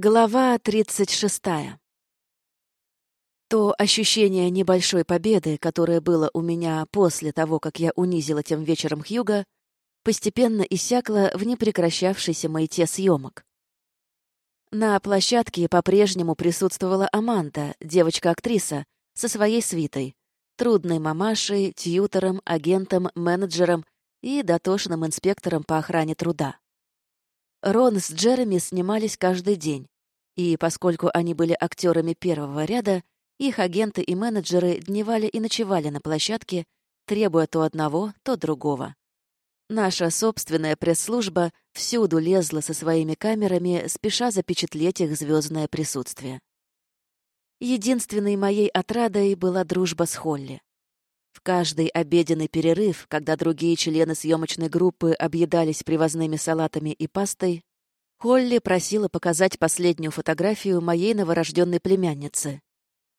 Глава 36. То ощущение небольшой победы, которое было у меня после того, как я унизила тем вечером Хьюга, постепенно иссякло в непрекращавшейся майте съемок. На площадке по-прежнему присутствовала Аманда, девочка-актриса, со своей свитой, трудной мамашей, тьютором, агентом, менеджером и дотошным инспектором по охране труда. Рон с Джереми снимались каждый день, и поскольку они были актерами первого ряда, их агенты и менеджеры дневали и ночевали на площадке, требуя то одного, то другого. Наша собственная пресс-служба всюду лезла со своими камерами, спеша запечатлеть их звездное присутствие. Единственной моей отрадой была дружба с Холли. В каждый обеденный перерыв, когда другие члены съемочной группы объедались привозными салатами и пастой, Холли просила показать последнюю фотографию моей новорожденной племянницы.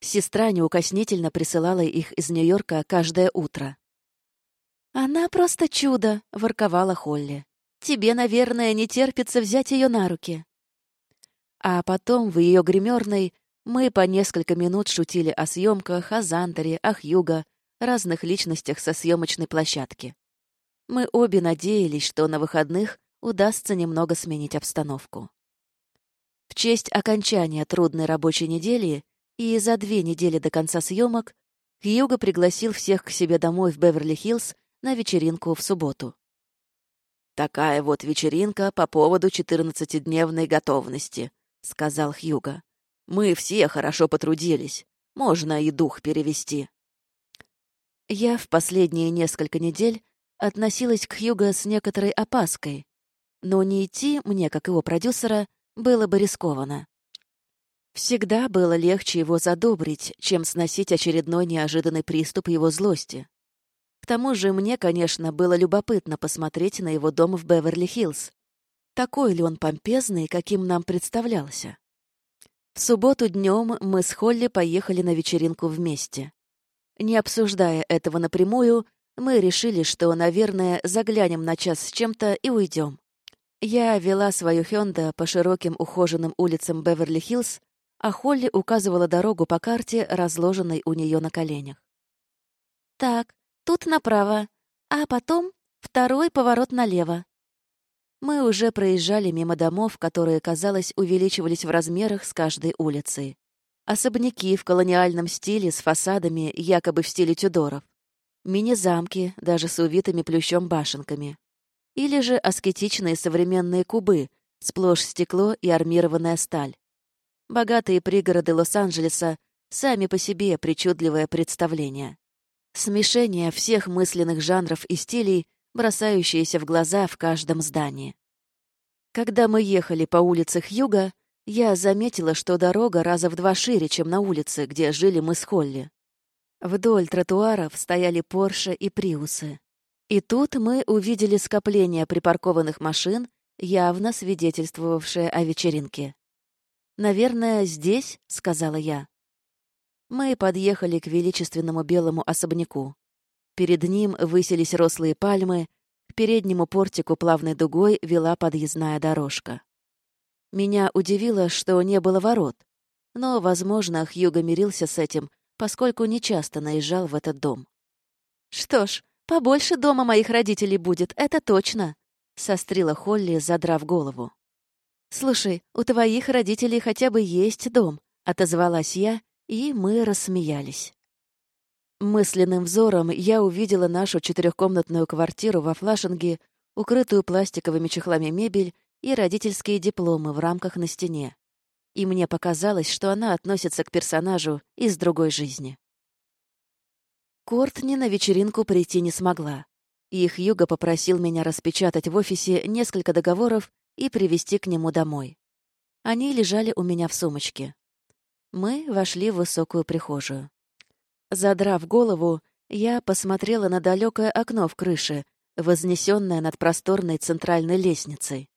Сестра неукоснительно присылала их из Нью-Йорка каждое утро. «Она просто чудо!» — ворковала Холли. «Тебе, наверное, не терпится взять ее на руки». А потом в ее гримерной мы по несколько минут шутили о съемках, о Зандере, о Хьюго, разных личностях со съемочной площадки. Мы обе надеялись, что на выходных удастся немного сменить обстановку. В честь окончания трудной рабочей недели и за две недели до конца съемок Хьюго пригласил всех к себе домой в Беверли-Хиллз на вечеринку в субботу. «Такая вот вечеринка по поводу 14-дневной готовности», — сказал Хьюго. «Мы все хорошо потрудились. Можно и дух перевести». Я в последние несколько недель относилась к Хьюго с некоторой опаской, но не идти мне, как его продюсера, было бы рискованно. Всегда было легче его задобрить, чем сносить очередной неожиданный приступ его злости. К тому же мне, конечно, было любопытно посмотреть на его дом в Беверли-Хиллз. Такой ли он помпезный, каким нам представлялся? В субботу днем мы с Холли поехали на вечеринку вместе. Не обсуждая этого напрямую, мы решили, что, наверное, заглянем на час с чем-то и уйдем. Я вела свою Хёнда по широким ухоженным улицам Беверли-Хиллз, а Холли указывала дорогу по карте, разложенной у нее на коленях. «Так, тут направо, а потом второй поворот налево». Мы уже проезжали мимо домов, которые, казалось, увеличивались в размерах с каждой улицей. Особняки в колониальном стиле с фасадами, якобы в стиле Тюдоров. Мини-замки, даже с увитыми плющом башенками. Или же аскетичные современные кубы, сплошь стекло и армированная сталь. Богатые пригороды Лос-Анджелеса сами по себе причудливое представление. Смешение всех мысленных жанров и стилей, бросающиеся в глаза в каждом здании. Когда мы ехали по улицах Юга, я заметила, что дорога раза в два шире, чем на улице, где жили мы с Холли. Вдоль тротуаров стояли Порше и Приусы. И тут мы увидели скопление припаркованных машин, явно свидетельствовавшее о вечеринке. «Наверное, здесь», — сказала я. Мы подъехали к величественному белому особняку. Перед ним высились рослые пальмы, к переднему портику плавной дугой вела подъездная дорожка. Меня удивило, что не было ворот. Но, возможно, Хьюго мирился с этим, поскольку нечасто наезжал в этот дом. «Что ж, побольше дома моих родителей будет, это точно», — сострила Холли, задрав голову. «Слушай, у твоих родителей хотя бы есть дом», — отозвалась я, и мы рассмеялись. Мысленным взором я увидела нашу четырехкомнатную квартиру во Флашинге, укрытую пластиковыми чехлами мебель и родительские дипломы в рамках на стене. И мне показалось, что она относится к персонажу из другой жизни. Кортни на вечеринку прийти не смогла. И Хьюго попросил меня распечатать в офисе несколько договоров и привезти к нему домой. Они лежали у меня в сумочке. Мы вошли в высокую прихожую. Задрав голову, я посмотрела на далекое окно в крыше, вознесенное над просторной центральной лестницей.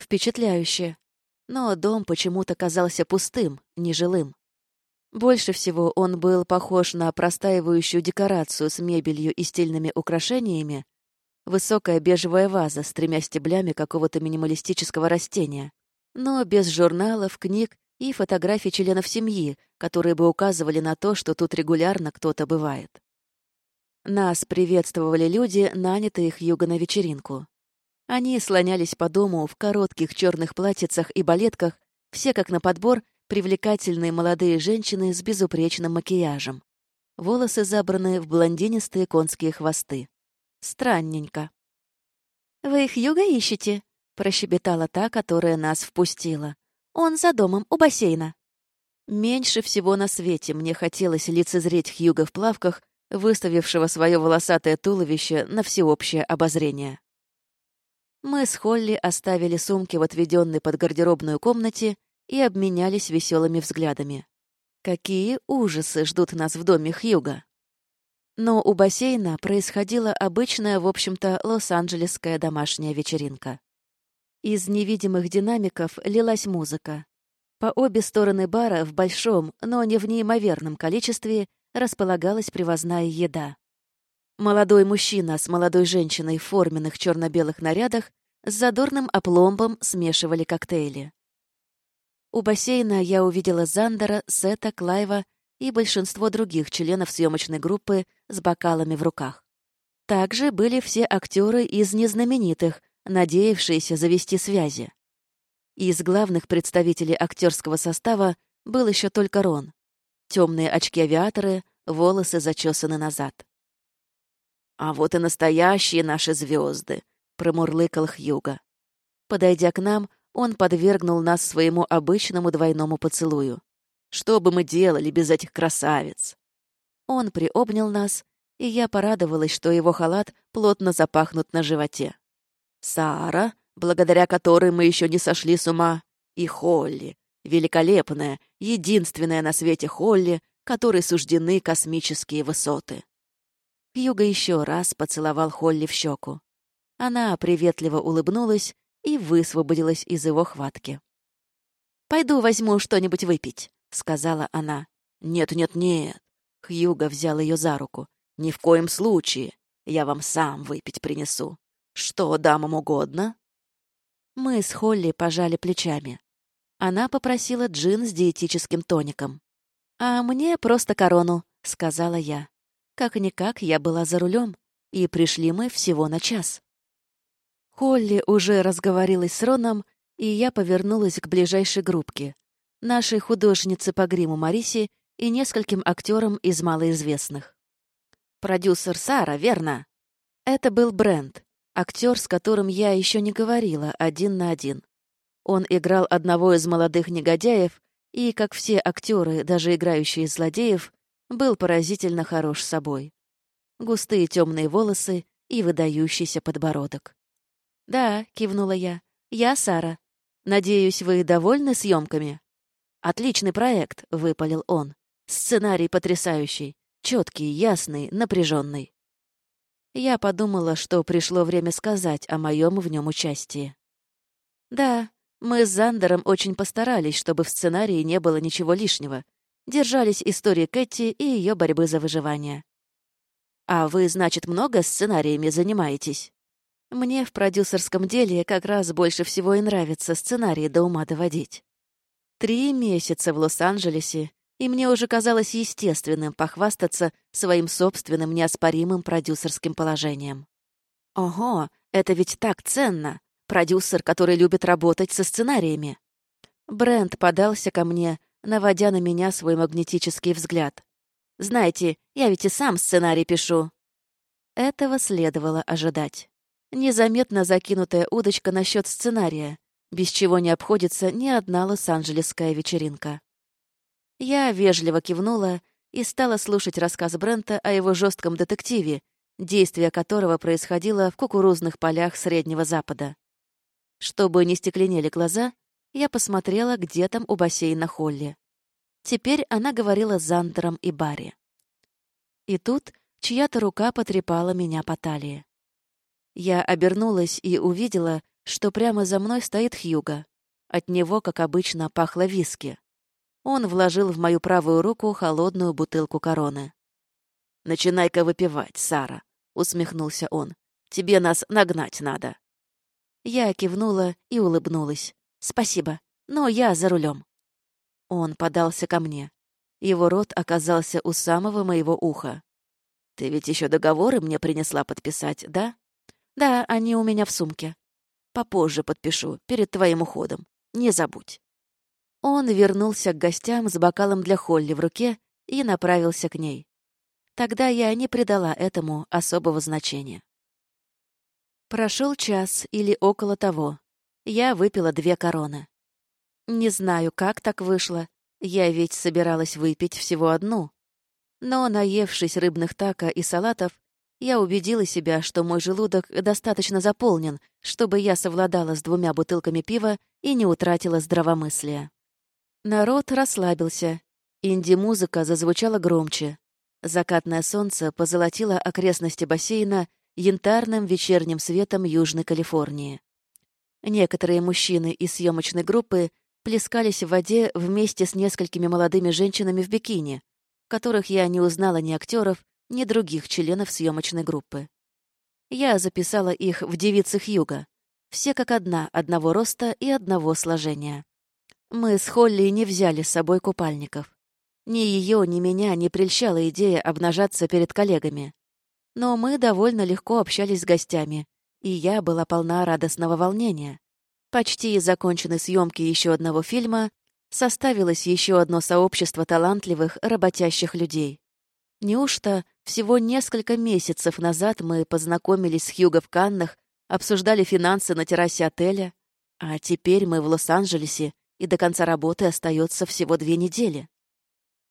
Впечатляюще. Но дом почему-то казался пустым, нежилым. Больше всего он был похож на простаивающую декорацию с мебелью и стильными украшениями, высокая бежевая ваза с тремя стеблями какого-то минималистического растения, но без журналов, книг и фотографий членов семьи, которые бы указывали на то, что тут регулярно кто-то бывает. Нас приветствовали люди, нанятые Хьюго на вечеринку. Они слонялись по дому в коротких черных платьицах и балетках, все как на подбор привлекательные молодые женщины с безупречным макияжем. Волосы забраны в блондинистые конские хвосты. Странненько. «Вы Хьюга ищете?» — прощебетала та, которая нас впустила. «Он за домом, у бассейна». Меньше всего на свете мне хотелось лицезреть Хьюга в плавках, выставившего свое волосатое туловище на всеобщее обозрение. Мы с Холли оставили сумки в отведенной под гардеробную комнате и обменялись веселыми взглядами. Какие ужасы ждут нас в доме Хьюга. Но у бассейна происходила обычная, в общем-то, лос-анджелесская домашняя вечеринка. Из невидимых динамиков лилась музыка. По обе стороны бара в большом, но не в неимоверном количестве располагалась привозная еда. Молодой мужчина с молодой женщиной в форменных черно-белых нарядах с задорным опломбом смешивали коктейли. У бассейна я увидела Зандера, Сета, Клайва и большинство других членов съемочной группы с бокалами в руках. Также были все актеры из незнаменитых, надеявшиеся завести связи. Из главных представителей актерского состава был еще только Рон. Темные очки-авиаторы, волосы зачесаны назад. «А вот и настоящие наши звезды, промурлыкал Хьюга. Подойдя к нам, он подвергнул нас своему обычному двойному поцелую. Что бы мы делали без этих красавиц? Он приобнял нас, и я порадовалась, что его халат плотно запахнут на животе. Сара, благодаря которой мы еще не сошли с ума, и Холли, великолепная, единственная на свете Холли, которой суждены космические высоты. Юга еще раз поцеловал Холли в щеку. Она приветливо улыбнулась и высвободилась из его хватки. «Пойду возьму что-нибудь выпить», — сказала она. «Нет-нет-нет», — Хьюго взял ее за руку. «Ни в коем случае. Я вам сам выпить принесу. Что дамам угодно?» Мы с Холли пожали плечами. Она попросила джин с диетическим тоником. «А мне просто корону», — сказала я. Как-никак я была за рулем, и пришли мы всего на час. Холли уже разговорилась с Роном, и я повернулась к ближайшей группке, нашей художнице по гриму Марисе и нескольким актерам из малоизвестных. «Продюсер Сара, верно?» Это был Брент, актер, с которым я еще не говорила один на один. Он играл одного из молодых негодяев и, как все актеры, даже играющие злодеев, был поразительно хорош собой. Густые темные волосы и выдающийся подбородок. «Да», — кивнула я. «Я Сара. Надеюсь, вы довольны съемками?» «Отличный проект», — выпалил он. «Сценарий потрясающий. Четкий, ясный, напряженный. Я подумала, что пришло время сказать о моем в нем участии. Да, мы с Зандером очень постарались, чтобы в сценарии не было ничего лишнего. Держались истории Кэти и ее борьбы за выживание. «А вы, значит, много сценариями занимаетесь?» Мне в продюсерском деле как раз больше всего и нравится сценарии до ума доводить. Три месяца в Лос-Анджелесе, и мне уже казалось естественным похвастаться своим собственным неоспоримым продюсерским положением. Ого, это ведь так ценно! Продюсер, который любит работать со сценариями. Брент подался ко мне, наводя на меня свой магнетический взгляд. «Знаете, я ведь и сам сценарий пишу». Этого следовало ожидать. Незаметно закинутая удочка насчет сценария, без чего не обходится ни одна лос-анджелесская вечеринка. Я вежливо кивнула и стала слушать рассказ Брента о его жестком детективе, действие которого происходило в кукурузных полях Среднего Запада. Чтобы не стекленели глаза, я посмотрела, где там у бассейна Холли. Теперь она говорила с Зантером и Барри. И тут чья-то рука потрепала меня по талии. Я обернулась и увидела, что прямо за мной стоит Хьюга. От него, как обычно, пахло виски. Он вложил в мою правую руку холодную бутылку короны. «Начинай-ка выпивать, Сара», — усмехнулся он. «Тебе нас нагнать надо». Я кивнула и улыбнулась. Спасибо, но я за рулем. Он подался ко мне. Его рот оказался у самого моего уха. «Ты ведь еще договоры мне принесла подписать, да?» «Да, они у меня в сумке. Попозже подпишу, перед твоим уходом. Не забудь». Он вернулся к гостям с бокалом для Холли в руке и направился к ней. Тогда я не придала этому особого значения. Прошел час или около того. Я выпила две короны. Не знаю, как так вышло. Я ведь собиралась выпить всего одну. Но, наевшись рыбных тако и салатов, я убедила себя, что мой желудок достаточно заполнен, чтобы я совладала с двумя бутылками пива и не утратила здравомыслия. Народ расслабился. Инди-музыка зазвучала громче. Закатное солнце позолотило окрестности бассейна янтарным вечерним светом Южной Калифорнии. Некоторые мужчины из съемочной группы плескались в воде вместе с несколькими молодыми женщинами в бикини, которых я не узнала ни актеров, ни других членов съемочной группы. Я записала их в девицах юга, все как одна, одного роста и одного сложения. Мы с Холли не взяли с собой купальников. Ни ее, ни меня не прельщала идея обнажаться перед коллегами. Но мы довольно легко общались с гостями, и я была полна радостного волнения. Почти из законченной съемки еще одного фильма составилось еще одно сообщество талантливых, работящих людей. Неужто всего несколько месяцев назад мы познакомились с Хьюго в Каннах, обсуждали финансы на террасе отеля, а теперь мы в Лос-Анджелесе и до конца работы остается всего две недели.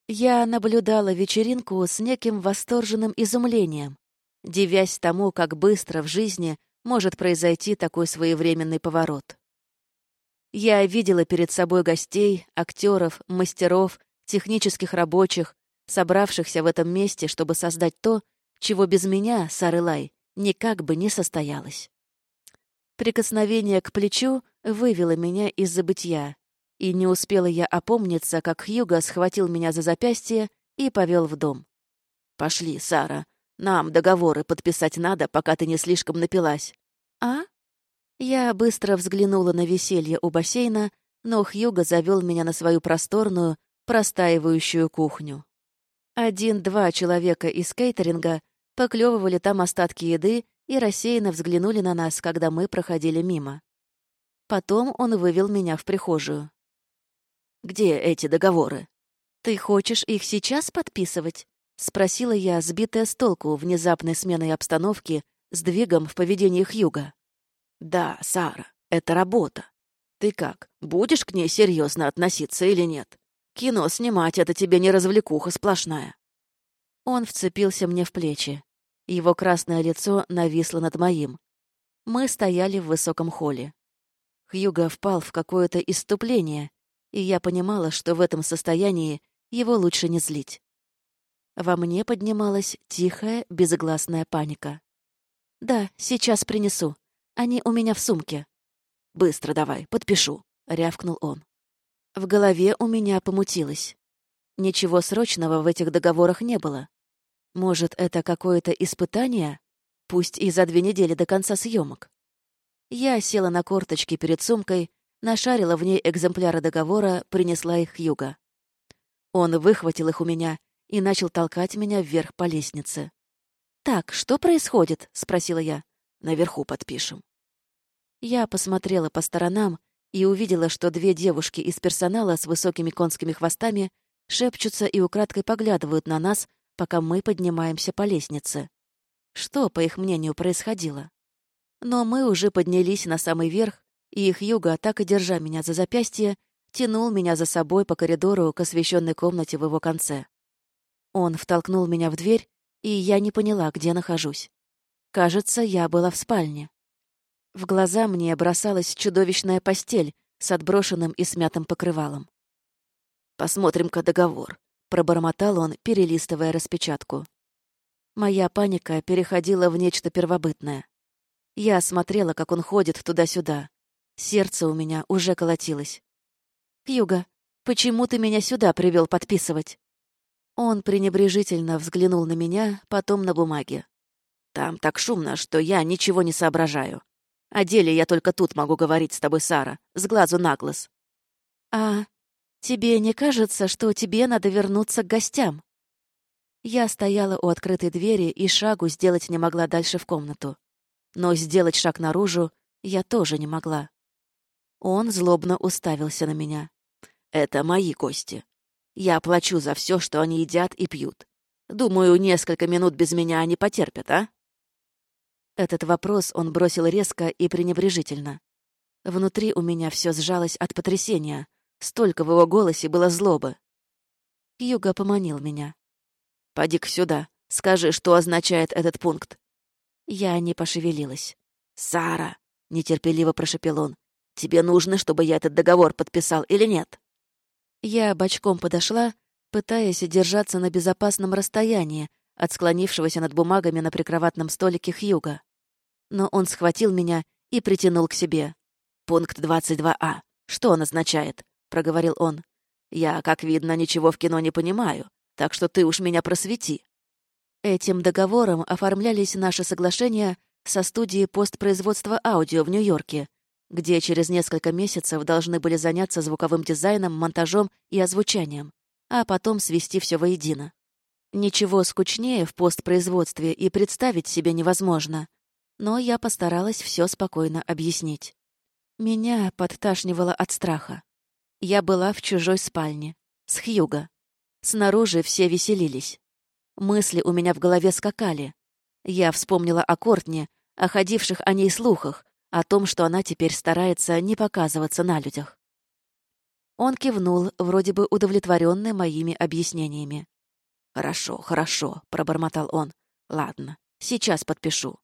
Я наблюдала вечеринку с неким восторженным изумлением, дивясь тому, как быстро в жизни может произойти такой своевременный поворот. Я видела перед собой гостей, актеров, мастеров, технических рабочих, собравшихся в этом месте, чтобы создать то, чего без меня, Сары Лай, никак бы не состоялось. Прикосновение к плечу вывело меня из забытья, и не успела я опомниться, как Хьюго схватил меня за запястье и повел в дом. «Пошли, Сара. Нам договоры подписать надо, пока ты не слишком напилась». «А?» Я быстро взглянула на веселье у бассейна, но Хьюго завел меня на свою просторную, простаивающую кухню. Один-два человека из кейтеринга поклевывали там остатки еды и рассеянно взглянули на нас, когда мы проходили мимо. Потом он вывел меня в прихожую. Где эти договоры?» «Ты хочешь их сейчас подписывать?» — спросила я, сбитая с толку внезапной сменой обстановки, сдвигом в поведении Хьюга. «Да, Сара, это работа. Ты как, будешь к ней серьезно относиться или нет? Кино снимать — это тебе не развлекуха сплошная». Он вцепился мне в плечи. Его красное лицо нависло над моим. Мы стояли в высоком холле. Хьюга впал в какое-то иступление, и я понимала, что в этом состоянии его лучше не злить. Во мне поднималась тихая, безгласная паника. «Да, сейчас принесу. Они у меня в сумке». «Быстро давай, подпишу», — рявкнул он. В голове у меня помутилось. Ничего срочного в этих договорах не было. Может, это какое-то испытание? Пусть и за две недели до конца съемок. Я села на корточки перед сумкой нашарила в ней экземпляры договора, принесла их Юга. Он выхватил их у меня и начал толкать меня вверх по лестнице. «Так, что происходит?» — спросила я. «Наверху подпишем». Я посмотрела по сторонам и увидела, что две девушки из персонала с высокими конскими хвостами шепчутся и украдкой поглядывают на нас, пока мы поднимаемся по лестнице. Что, по их мнению, происходило? Но мы уже поднялись на самый верх и их юга, так и держа меня за запястье, тянул меня за собой по коридору к освещенной комнате в его конце. Он втолкнул меня в дверь, и я не поняла, где нахожусь. Кажется, я была в спальне. В глаза мне бросалась чудовищная постель с отброшенным и смятым покрывалом. «Посмотрим-ка договор», — пробормотал он, перелистывая распечатку. Моя паника переходила в нечто первобытное. Я смотрела, как он ходит туда-сюда, Сердце у меня уже колотилось. «Юга, почему ты меня сюда привел подписывать?» Он пренебрежительно взглянул на меня, потом на бумаге. «Там так шумно, что я ничего не соображаю. О деле я только тут могу говорить с тобой, Сара, с глазу на глаз. А тебе не кажется, что тебе надо вернуться к гостям? Я стояла у открытой двери и шагу сделать не могла дальше в комнату. Но сделать шаг наружу я тоже не могла. Он злобно уставился на меня. «Это мои гости. Я плачу за все, что они едят и пьют. Думаю, несколько минут без меня они потерпят, а?» Этот вопрос он бросил резко и пренебрежительно. Внутри у меня все сжалось от потрясения. Столько в его голосе было злобы. Юга поманил меня. «Поди-ка сюда. Скажи, что означает этот пункт». Я не пошевелилась. «Сара!» — нетерпеливо прошепел он. «Тебе нужно, чтобы я этот договор подписал или нет?» Я бочком подошла, пытаясь держаться на безопасном расстоянии от склонившегося над бумагами на прикроватном столике Хьюга но он схватил меня и притянул к себе. «Пункт 22а. Что он означает?» — проговорил он. «Я, как видно, ничего в кино не понимаю, так что ты уж меня просвети». Этим договором оформлялись наши соглашения со студией постпроизводства аудио в Нью-Йорке, где через несколько месяцев должны были заняться звуковым дизайном, монтажом и озвучанием, а потом свести все воедино. Ничего скучнее в постпроизводстве и представить себе невозможно но я постаралась все спокойно объяснить. Меня подташнивало от страха. Я была в чужой спальне, с Хьюго. Снаружи все веселились. Мысли у меня в голове скакали. Я вспомнила о Кортне, о ходивших о ней слухах, о том, что она теперь старается не показываться на людях. Он кивнул, вроде бы удовлетворенный моими объяснениями. «Хорошо, хорошо», — пробормотал он. «Ладно, сейчас подпишу».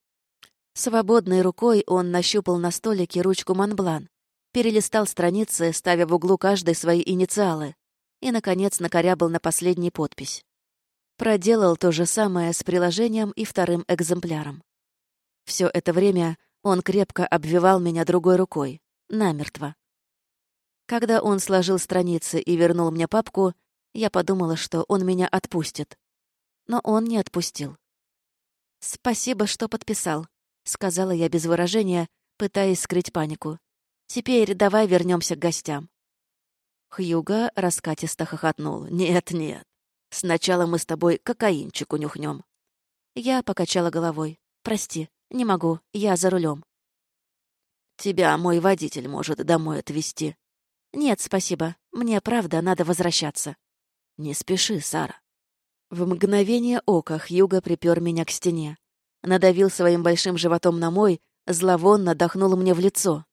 Свободной рукой он нащупал на столике ручку Монблан, перелистал страницы, ставя в углу каждой свои инициалы, и, наконец, накорябал на последней подпись. Проделал то же самое с приложением и вторым экземпляром. Все это время он крепко обвивал меня другой рукой, намертво. Когда он сложил страницы и вернул мне папку, я подумала, что он меня отпустит. Но он не отпустил. «Спасибо, что подписал», — сказала я без выражения, пытаясь скрыть панику. «Теперь давай вернемся к гостям». Хьюга раскатисто хохотнул. «Нет, нет. Сначала мы с тобой кокаинчик унюхнем». Я покачала головой. «Прости, не могу, я за рулем. «Тебя мой водитель может домой отвезти». «Нет, спасибо. Мне, правда, надо возвращаться». «Не спеши, Сара». В мгновение ока Хьюга припер меня к стене надавил своим большим животом на мой, зловонно дохнул мне в лицо.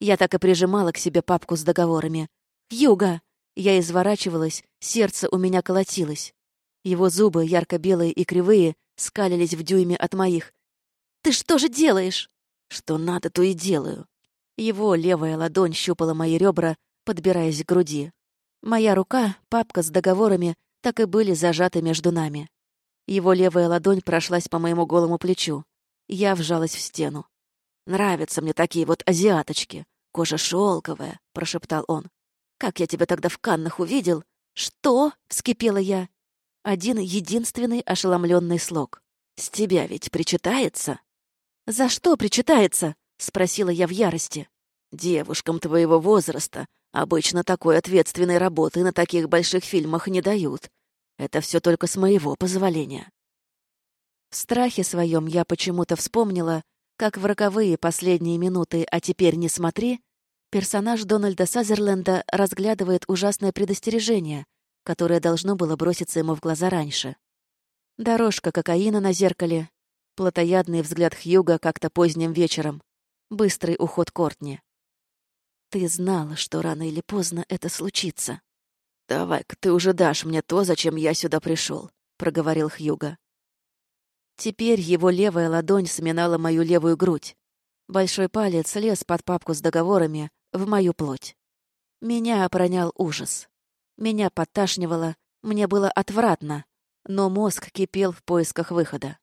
Я так и прижимала к себе папку с договорами. «Юга!» Я изворачивалась, сердце у меня колотилось. Его зубы, ярко-белые и кривые, скалились в дюйме от моих. «Ты что же делаешь?» «Что надо, то и делаю». Его левая ладонь щупала мои ребра, подбираясь к груди. Моя рука, папка с договорами, так и были зажаты между нами. Его левая ладонь прошлась по моему голому плечу. Я вжалась в стену. «Нравятся мне такие вот азиаточки. Кожа шелковая», — прошептал он. «Как я тебя тогда в Каннах увидел?» «Что?» — вскипела я. Один единственный ошеломленный слог. «С тебя ведь причитается?» «За что причитается?» — спросила я в ярости. «Девушкам твоего возраста обычно такой ответственной работы на таких больших фильмах не дают. Это все только с моего позволения. В страхе своем я почему-то вспомнила, как в роковые последние минуты «А теперь не смотри» персонаж Дональда Сазерленда разглядывает ужасное предостережение, которое должно было броситься ему в глаза раньше. Дорожка кокаина на зеркале, плотоядный взгляд Хьюга как-то поздним вечером, быстрый уход Кортни. Ты знала, что рано или поздно это случится. «Давай-ка ты уже дашь мне то, зачем я сюда пришел», — проговорил Хьюга. Теперь его левая ладонь сминала мою левую грудь. Большой палец лез под папку с договорами в мою плоть. Меня опронял ужас. Меня подташнивало, мне было отвратно, но мозг кипел в поисках выхода.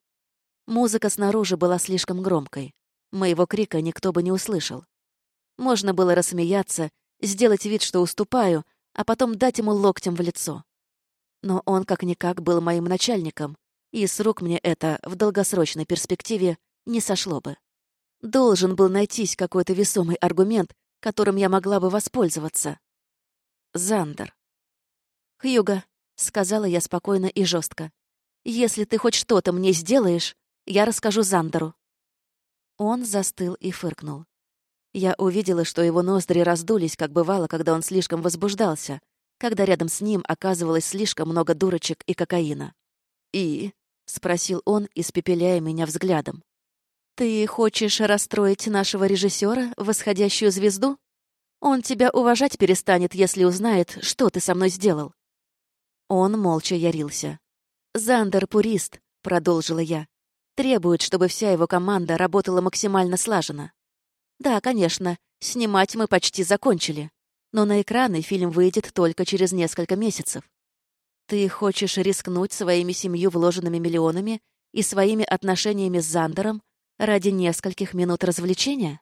Музыка снаружи была слишком громкой. Моего крика никто бы не услышал. Можно было рассмеяться, сделать вид, что уступаю, а потом дать ему локтем в лицо. Но он как-никак был моим начальником, и с рук мне это в долгосрочной перспективе не сошло бы. Должен был найтись какой-то весомый аргумент, которым я могла бы воспользоваться. Зандер. «Хьюга», — сказала я спокойно и жестко, «если ты хоть что-то мне сделаешь, я расскажу Зандеру». Он застыл и фыркнул. Я увидела, что его ноздри раздулись, как бывало, когда он слишком возбуждался, когда рядом с ним оказывалось слишком много дурочек и кокаина. «И?» — спросил он, испепеляя меня взглядом. «Ты хочешь расстроить нашего режиссера, восходящую звезду? Он тебя уважать перестанет, если узнает, что ты со мной сделал». Он молча ярился. «Зандер пурист», — продолжила я. «Требует, чтобы вся его команда работала максимально слаженно. Да, конечно, снимать мы почти закончили. Но на экраны фильм выйдет только через несколько месяцев. Ты хочешь рискнуть своими семью вложенными миллионами и своими отношениями с Зандером ради нескольких минут развлечения?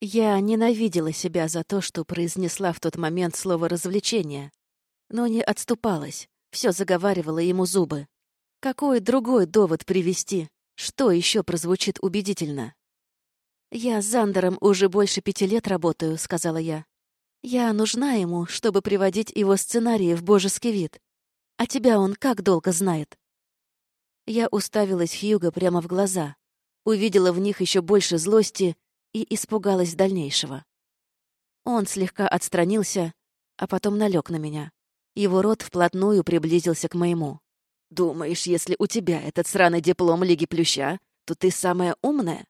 Я ненавидела себя за то, что произнесла в тот момент слово «развлечение», но не отступалась, все заговаривала ему зубы. Какой другой довод привести? Что еще прозвучит убедительно? «Я с Зандером уже больше пяти лет работаю», — сказала я. «Я нужна ему, чтобы приводить его сценарии в божеский вид. А тебя он как долго знает?» Я уставилась Хьюго прямо в глаза, увидела в них еще больше злости и испугалась дальнейшего. Он слегка отстранился, а потом налег на меня. Его рот вплотную приблизился к моему. «Думаешь, если у тебя этот сраный диплом Лиги Плюща, то ты самая умная?»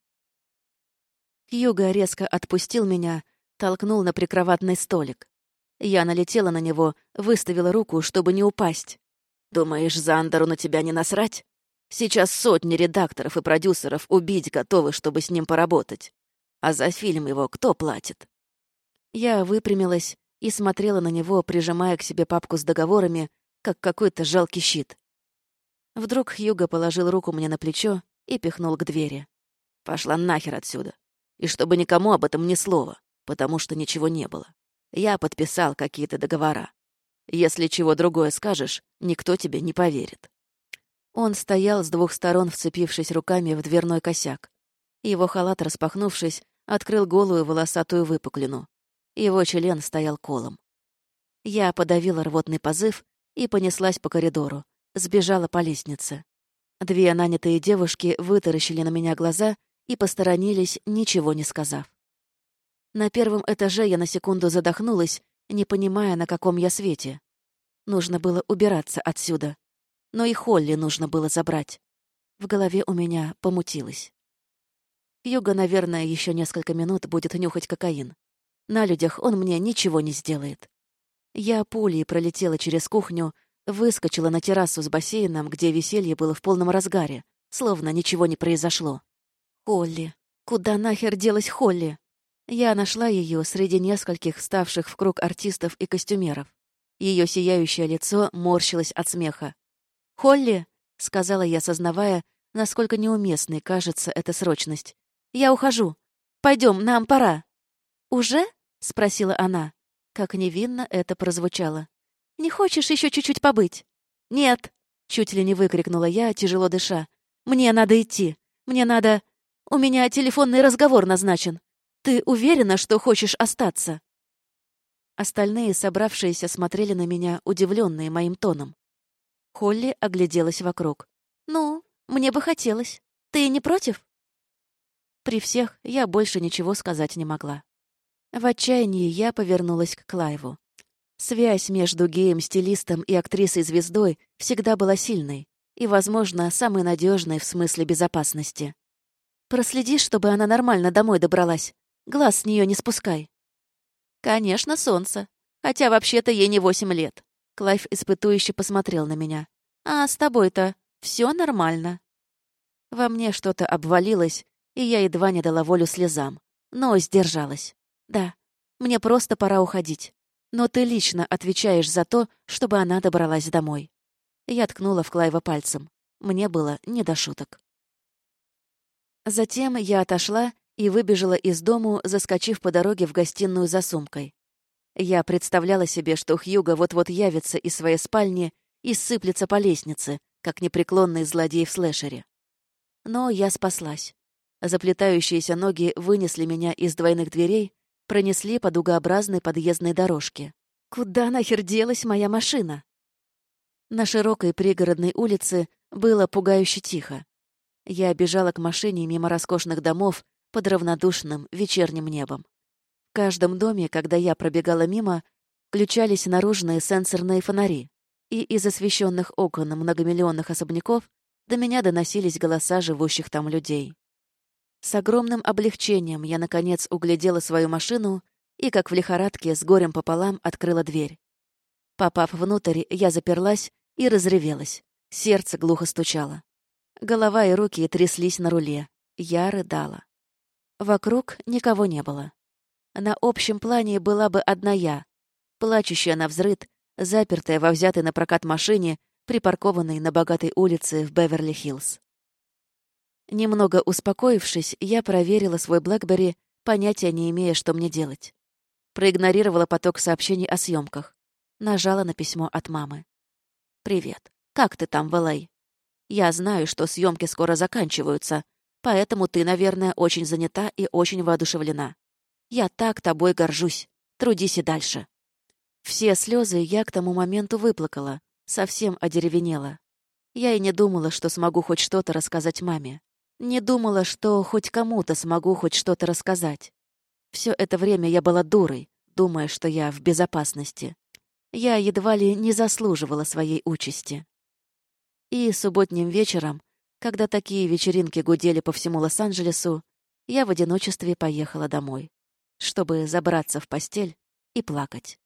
Юга резко отпустил меня, толкнул на прикроватный столик. Я налетела на него, выставила руку, чтобы не упасть. «Думаешь, Зандеру на тебя не насрать? Сейчас сотни редакторов и продюсеров убить готовы, чтобы с ним поработать. А за фильм его кто платит?» Я выпрямилась и смотрела на него, прижимая к себе папку с договорами, как какой-то жалкий щит. Вдруг Хьюго положил руку мне на плечо и пихнул к двери. «Пошла нахер отсюда. И чтобы никому об этом ни слова, потому что ничего не было. Я подписал какие-то договора. Если чего другое скажешь, никто тебе не поверит». Он стоял с двух сторон, вцепившись руками в дверной косяк. Его халат, распахнувшись, открыл голую волосатую выпуклину. Его член стоял колом. Я подавила рвотный позыв и понеслась по коридору, сбежала по лестнице. Две нанятые девушки вытаращили на меня глаза и посторонились, ничего не сказав. На первом этаже я на секунду задохнулась, не понимая, на каком я свете. Нужно было убираться отсюда. Но и Холли нужно было забрать. В голове у меня помутилось. Юга, наверное, еще несколько минут будет нюхать кокаин. На людях он мне ничего не сделает. Я пулей пролетела через кухню, выскочила на террасу с бассейном, где веселье было в полном разгаре, словно ничего не произошло. Холли. Куда нахер делась Холли? Я нашла ее среди нескольких ставших в круг артистов и костюмеров. Ее сияющее лицо морщилось от смеха. «Холли», — сказала я, сознавая, насколько неуместной кажется эта срочность. «Я ухожу. Пойдем, нам пора». «Уже?» — спросила она. Как невинно это прозвучало. «Не хочешь еще чуть-чуть побыть?» «Нет!» — чуть ли не выкрикнула я, тяжело дыша. «Мне надо идти. Мне надо...» У меня телефонный разговор назначен. Ты уверена, что хочешь остаться?» Остальные собравшиеся смотрели на меня, удивленные моим тоном. Холли огляделась вокруг. «Ну, мне бы хотелось. Ты не против?» При всех я больше ничего сказать не могла. В отчаянии я повернулась к Клайву. Связь между геем-стилистом и актрисой-звездой всегда была сильной и, возможно, самой надежной в смысле безопасности. Проследи, чтобы она нормально домой добралась. Глаз с нее не спускай. Конечно, солнце. Хотя вообще-то ей не восемь лет. Клайв испытующе посмотрел на меня. А с тобой-то все нормально. Во мне что-то обвалилось, и я едва не дала волю слезам. Но сдержалась. Да, мне просто пора уходить. Но ты лично отвечаешь за то, чтобы она добралась домой. Я ткнула в Клайва пальцем. Мне было не до шуток. Затем я отошла и выбежала из дому, заскочив по дороге в гостиную за сумкой. Я представляла себе, что Хьюго вот-вот явится из своей спальни и сыплется по лестнице, как непреклонный злодей в слэшере. Но я спаслась. Заплетающиеся ноги вынесли меня из двойных дверей, пронесли по дугообразной подъездной дорожке. Куда нахер делась моя машина? На широкой пригородной улице было пугающе тихо. Я бежала к машине мимо роскошных домов под равнодушным вечерним небом. В каждом доме, когда я пробегала мимо, включались наружные сенсорные фонари, и из освещенных окон многомиллионных особняков до меня доносились голоса живущих там людей. С огромным облегчением я, наконец, углядела свою машину и, как в лихорадке, с горем пополам открыла дверь. Попав внутрь, я заперлась и разревелась. Сердце глухо стучало. Голова и руки тряслись на руле. Я рыдала. Вокруг никого не было. На общем плане была бы одна я, плачущая на взрыд, запертая во взятой на прокат машине, припаркованной на богатой улице в Беверли-Хиллз. Немного успокоившись, я проверила свой Блэкбери, понятия не имея, что мне делать. Проигнорировала поток сообщений о съемках. Нажала на письмо от мамы. «Привет. Как ты там, Вэлэй? Я знаю, что съемки скоро заканчиваются, поэтому ты, наверное, очень занята и очень воодушевлена. Я так тобой горжусь. Трудись и дальше». Все слезы я к тому моменту выплакала, совсем одеревенела. Я и не думала, что смогу хоть что-то рассказать маме. Не думала, что хоть кому-то смогу хоть что-то рассказать. Все это время я была дурой, думая, что я в безопасности. Я едва ли не заслуживала своей участи. И субботним вечером, когда такие вечеринки гудели по всему Лос-Анджелесу, я в одиночестве поехала домой, чтобы забраться в постель и плакать.